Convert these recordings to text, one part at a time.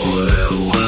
well, well.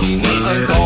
你没事